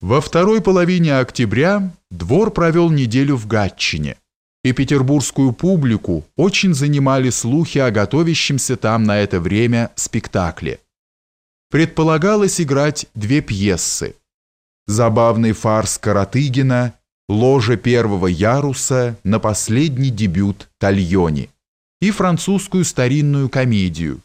Во второй половине октября двор провел неделю в Гатчине, и петербургскую публику очень занимали слухи о готовящемся там на это время спектакле. Предполагалось играть две пьесы. Забавный фарс Каратыгина «Ложа первого яруса» на последний дебют Тальони и французскую старинную комедию,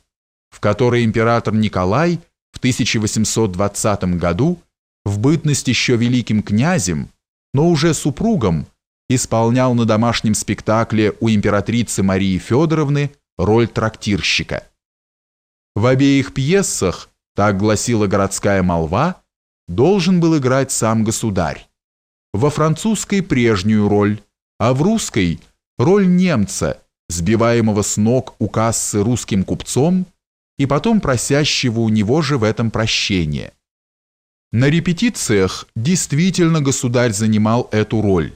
в которой император Николай в 1820 году в бытность еще великим князем, но уже супругом, исполнял на домашнем спектакле у императрицы Марии Федоровны роль трактирщика. В обеих пьесах, так гласила городская молва, должен был играть сам государь. Во французской прежнюю роль, а в русской роль немца, сбиваемого с ног у кассы русским купцом и потом просящего у него же в этом прощения. На репетициях действительно государь занимал эту роль.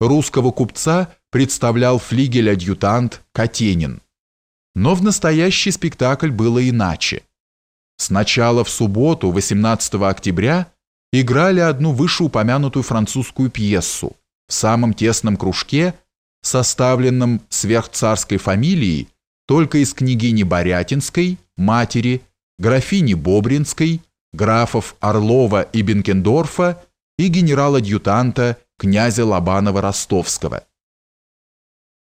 Русского купца представлял флигель-адъютант Катенин. Но в настоящий спектакль было иначе. Сначала в субботу, 18 октября, играли одну вышеупомянутую французскую пьесу в самом тесном кружке, составленном сверхцарской фамилией только из княгини Борятинской, матери, графини Бобринской, графов Орлова и Бенкендорфа и генерал-адъютанта князя Лобанова-Ростовского.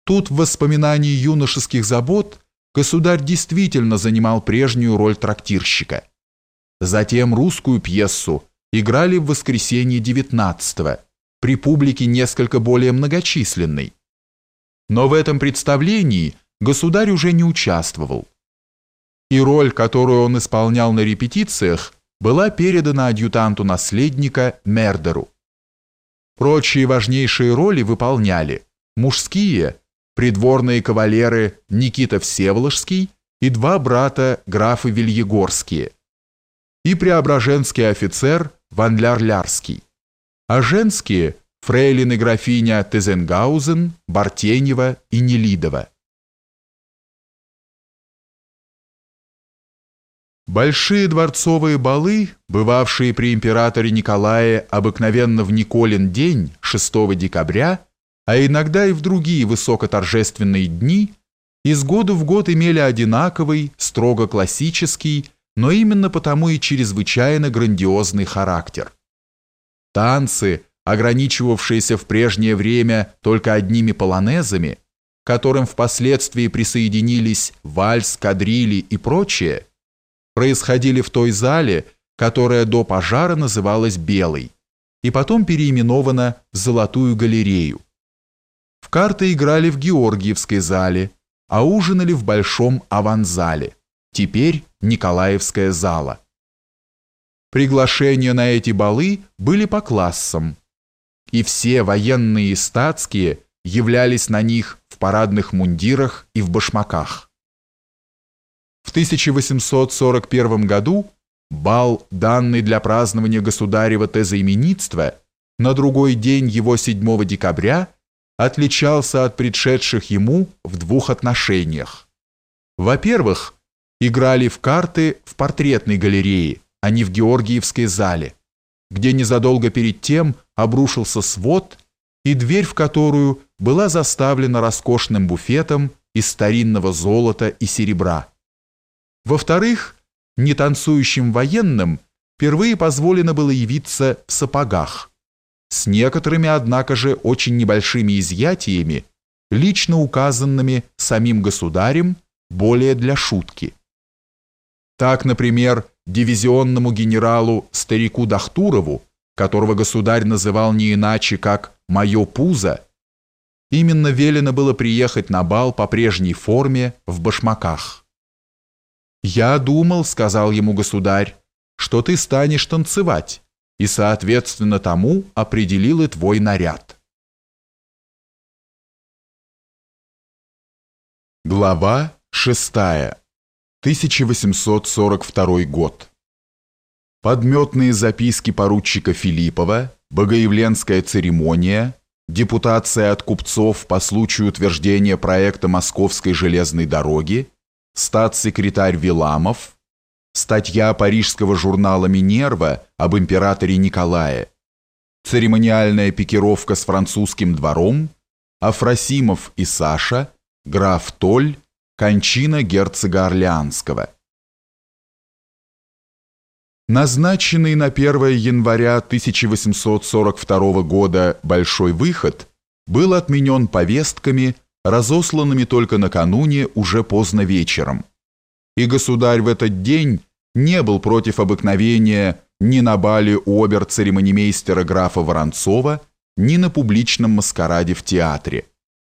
Тут в воспоминании юношеских забот государь действительно занимал прежнюю роль трактирщика. Затем русскую пьесу играли в воскресенье 19 при публике несколько более многочисленной. Но в этом представлении государь уже не участвовал. И роль, которую он исполнял на репетициях, была передана адъютанту наследника Мердеру. Прочие важнейшие роли выполняли мужские, придворные кавалеры Никита Всеволожский и два брата графы Вильегорские, и преображенский офицер Ванляр-Лярский, а женские – фрейлины графиня Тезенгаузен, Бартенева и Нелидова. Большие дворцовые балы, бывавшие при императоре Николае обыкновенно в Николин день, 6 декабря, а иногда и в другие высокоторжественные дни, из года в год имели одинаковый, строго классический, но именно потому и чрезвычайно грандиозный характер. Танцы, ограничивавшиеся в прежнее время только одними полонезами, которым впоследствии присоединились вальс, кадрили и прочее, происходили в той зале, которая до пожара называлась Белой, и потом переименована в Золотую галерею. В карты играли в Георгиевской зале, а ужинали в Большом аванзале, теперь Николаевская зала. Приглашения на эти балы были по классам, и все военные и статские являлись на них в парадных мундирах и в башмаках. В 1841 году бал, данный для празднования государева тезоименитства, на другой день его 7 декабря отличался от предшедших ему в двух отношениях. Во-первых, играли в карты в портретной галерее, а не в Георгиевской зале, где незадолго перед тем обрушился свод и дверь в которую была заставлена роскошным буфетом из старинного золота и серебра. Во-вторых, нетанцующим военным впервые позволено было явиться в сапогах, с некоторыми, однако же, очень небольшими изъятиями, лично указанными самим государем, более для шутки. Так, например, дивизионному генералу старику Дахтурову, которого государь называл не иначе, как «моё пузо», именно велено было приехать на бал по прежней форме в башмаках. «Я думал, — сказал ему государь, — что ты станешь танцевать, и, соответственно тому, определил и твой наряд». Глава 6. 1842 год. Подметные записки поручика Филиппова, богоявленская церемония, депутация от купцов по случаю утверждения проекта Московской железной дороги, статс-секретарь Виламов, статья парижского журнала «Минерва» об императоре Николае, церемониальная пикировка с французским двором, Афросимов и Саша, граф Толь, кончина герцога Орлеанского. Назначенный на 1 января 1842 года большой выход был отменен повестками, разосланными только накануне уже поздно вечером. И государь в этот день не был против обыкновения ни на бале у обер-церемонимейстера графа Воронцова, ни на публичном маскараде в театре.